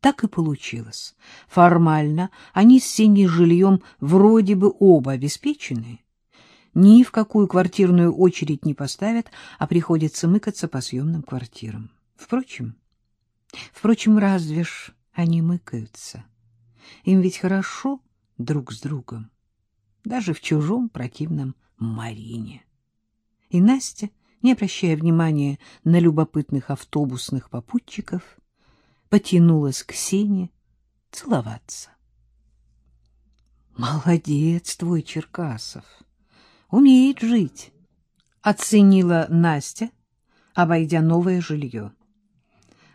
Так и получилось. Формально они с Сеней жильем вроде бы оба обеспечены. Ни в какую квартирную очередь не поставят, а приходится мыкаться по съемным квартирам. Впрочем, впрочем, разве ж они мыкаются? Им ведь хорошо друг с другом, даже в чужом противном Марине. И Настя, не обращая внимания на любопытных автобусных попутчиков, потянулась к Сене целоваться. «Молодец твой, Черкасов! Умеет жить!» — оценила Настя, обойдя новое жилье.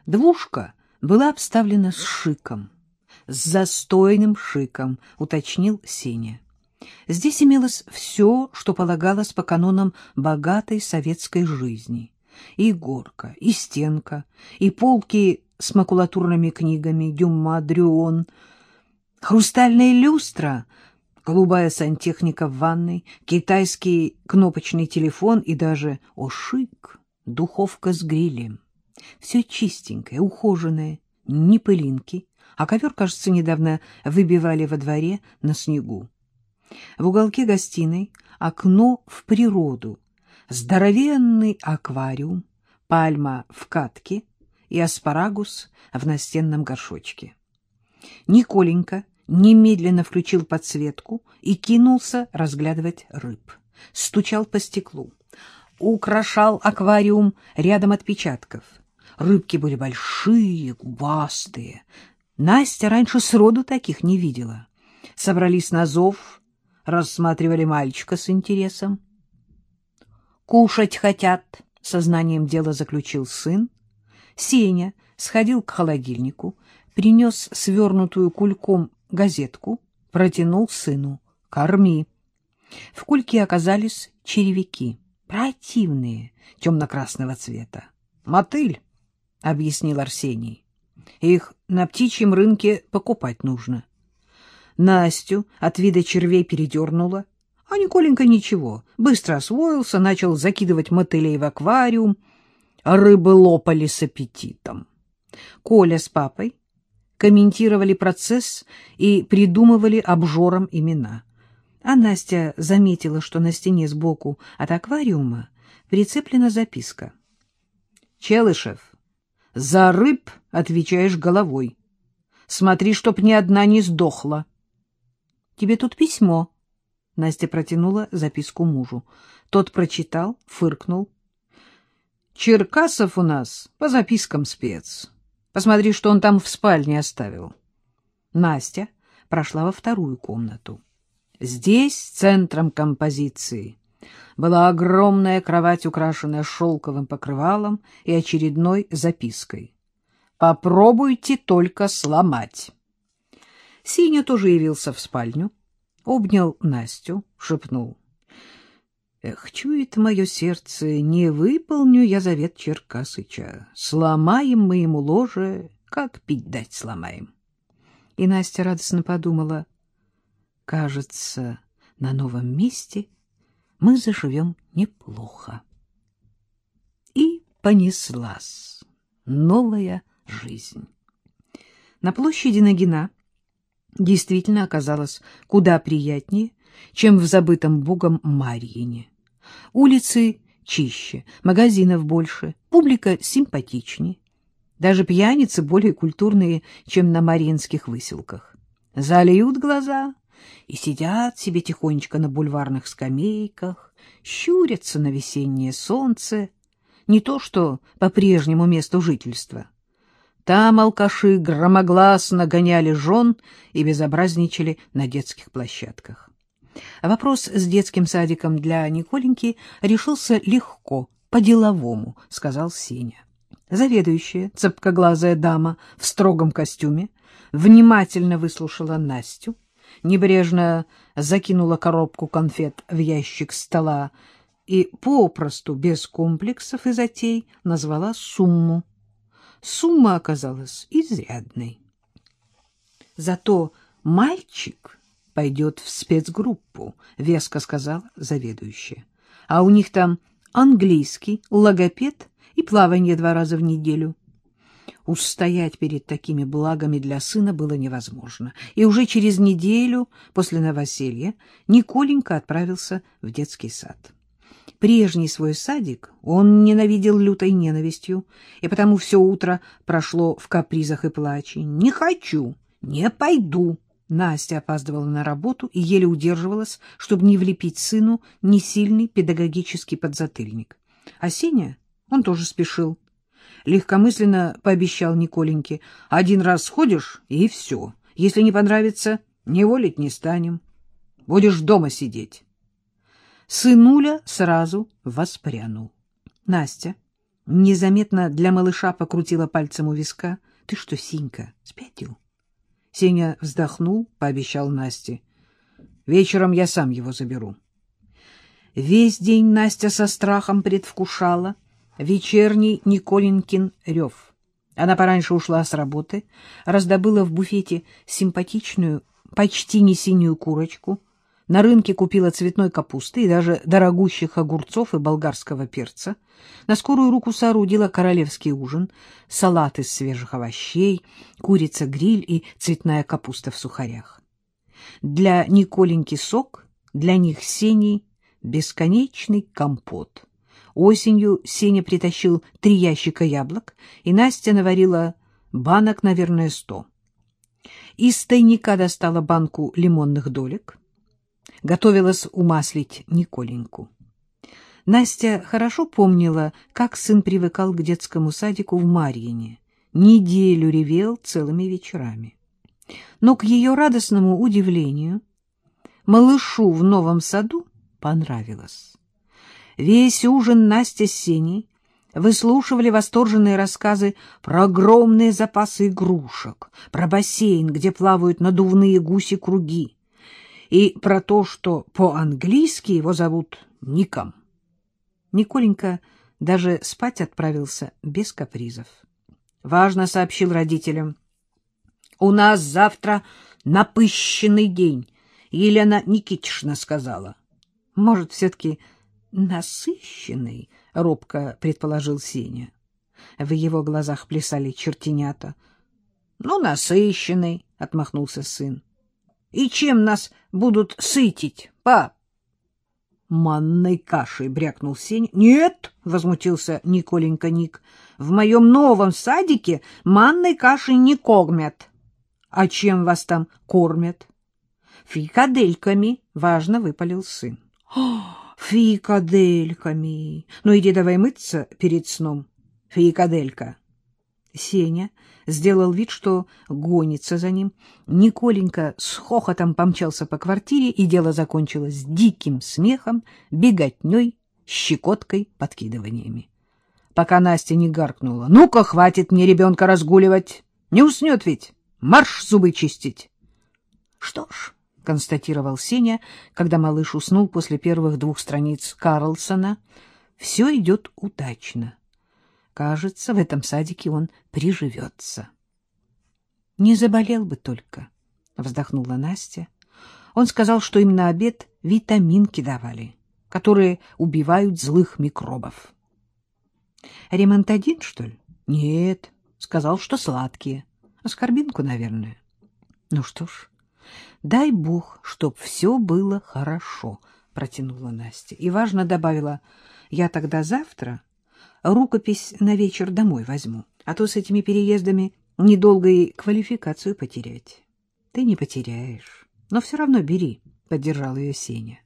Двушка была обставлена с шиком, с застойным шиком, уточнил Сеня. Здесь имелось все, что полагалось по канонам богатой советской жизни. И горка, и стенка, и полки с макулатурными книгами Дюма, Дрюон, хрустальная люстра, голубая сантехника в ванной, китайский кнопочный телефон и даже, о шик, духовка с грилем. Все чистенькое, ухоженное, ни пылинки, а ковер, кажется, недавно выбивали во дворе на снегу. В уголке гостиной окно в природу, здоровенный аквариум, пальма в катке и аспарагус в настенном горшочке. Николенька немедленно включил подсветку и кинулся разглядывать рыб. Стучал по стеклу. Украшал аквариум рядом отпечатков. Рыбки были большие, губастые. Настя раньше сроду таких не видела. Собрались на зов, рассматривали мальчика с интересом. «Кушать хотят», — сознанием дела заключил сын. Сеня сходил к холодильнику, принес свернутую кульком газетку, протянул сыну. «Корми». В кульке оказались черевики, противные, темно-красного цвета. «Мотыль», — объяснил Арсений. «Их на птичьем рынке покупать нужно». Настю от вида червей передернула, а Николенька ничего, быстро освоился, начал закидывать мотылей в аквариум, рыбы лопали с аппетитом. Коля с папой комментировали процесс и придумывали обжорам имена. А Настя заметила, что на стене сбоку от аквариума прицеплена записка. «Челышев, за рыб отвечаешь головой. Смотри, чтоб ни одна не сдохла». Тебе тут письмо. Настя протянула записку мужу. Тот прочитал, фыркнул. Черкасов у нас по запискам спец. Посмотри, что он там в спальне оставил. Настя прошла во вторую комнату. Здесь, центром композиции, была огромная кровать, украшенная шелковым покрывалом и очередной запиской. «Попробуйте только сломать». Синя тоже явился в спальню, обнял Настю, шепнул. Эх, чует мое сердце, не выполню я завет Черкасыча. Сломаем мы ему ложе, как пить дать сломаем. И Настя радостно подумала, кажется, на новом месте мы заживем неплохо. И понеслась новая жизнь. На площади Нагина действительно оказалось куда приятнее, чем в забытом богом Марьине. Улицы чище, магазинов больше, публика симпатичнее. Даже пьяницы более культурные, чем на мариинских выселках. Зальют глаза и сидят себе тихонечко на бульварных скамейках, щурятся на весеннее солнце, не то что по прежнему месту жительства — там алкаши громогласно гоняли жен и безобразничали на детских площадках. Вопрос с детским садиком для Николеньки решился легко, по-деловому, — сказал Сеня. Заведующая, цепкоглазая дама в строгом костюме, внимательно выслушала Настю, небрежно закинула коробку конфет в ящик стола и попросту, без комплексов и затей, назвала сумму сумма оказалась изрядной. Зато мальчик пойдет в спецгруппу, — веско сказала заведующая. А у них там английский, логопед и плавание два раза в неделю. устоять перед такими благами для сына было невозможно. И уже через неделю после новоселья Николенька отправился в детский сад. Прежний свой садик он ненавидел лютой ненавистью, и потому все утро прошло в капризах и плаче. «Не хочу, не пойду». Настя опаздывала на работу и еле удерживалась, чтобы не влепить сыну несильный педагогический подзатыльник. А Сеня, он тоже спешил легкомысленно пообещал Николеньке. — Один раз сходишь — и все. Если не понравится, не волить не станем. Будешь дома сидеть. Сынуля сразу воспрянул. Настя незаметно для малыша покрутила пальцем у виска. — Ты что, Синька, спятил? Сеня вздохнул, пообещал Насте. — Вечером я сам его заберу. Весь день Настя со страхом предвкушала — вечерний Николинкин рев. Она пораньше ушла с работы, раздобыла в буфете симпатичную, почти не синюю курочку, на рынке купила цветной капусты и даже дорогущих огурцов и болгарского перца, на скорую руку соорудила королевский ужин, салат из свежих овощей, курица-гриль и цветная капуста в сухарях. Для Николеньки сок, для них синий бесконечный компот — Осенью Сеня притащил три ящика яблок, и Настя наварила банок, наверное, сто. Из тайника достала банку лимонных долек. Готовилась умаслить Николеньку. Настя хорошо помнила, как сын привыкал к детскому садику в Марьине. Неделю ревел целыми вечерами. Но к ее радостному удивлению малышу в новом саду понравилось. Весь ужин Настя с Сеней выслушивали восторженные рассказы про огромные запасы игрушек, про бассейн, где плавают надувные гуси-круги, и про то, что по-английски его зовут Ником. Николенька даже спать отправился без капризов. Важно сообщил родителям. — У нас завтра напыщенный день, — Елена Никитична сказала. — Может, все-таки насыщенный, — робко предположил Сеня. В его глазах плясали чертенята. — Ну, насыщенный, — отмахнулся сын. — И чем нас будут сытить, пап? — Манной кашей, — брякнул Сеня. — Нет, — возмутился Николенька Ник, — в моем новом садике манной кашей не кормят. — А чем вас там кормят? — Фрикадельками, — важно выпалил сын. — Фикадельками. Ну, иди давай мыться перед сном. Фикаделька. Сеня сделал вид, что гонится за ним. Николенька с хохотом помчался по квартире, и дело закончилось диким смехом, беготней, щекоткой, подкидываниями. Пока Настя не гаркнула. «Ну-ка, хватит мне ребенка разгуливать! Не уснет ведь! Марш зубы чистить!» Что ж, — констатировал Сеня, когда малыш уснул после первых двух страниц Карлсона. — Все идет удачно. Кажется, в этом садике он приживется. — Не заболел бы только, — вздохнула Настя. Он сказал, что им на обед витаминки давали, которые убивают злых микробов. — Ремонтадин, что ли? — Нет, сказал, что сладкие. Аскорбинку, наверное. — Ну что ж... Дай бог, чтоб все было хорошо, протянула Настя. И важно добавила, я тогда завтра рукопись на вечер домой возьму, а то с этими переездами недолго и квалификацию потерять. Ты не потеряешь, но все равно бери, поддержал ее Сеня.